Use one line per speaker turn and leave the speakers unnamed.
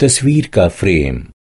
तस्वीर का फ्रेम।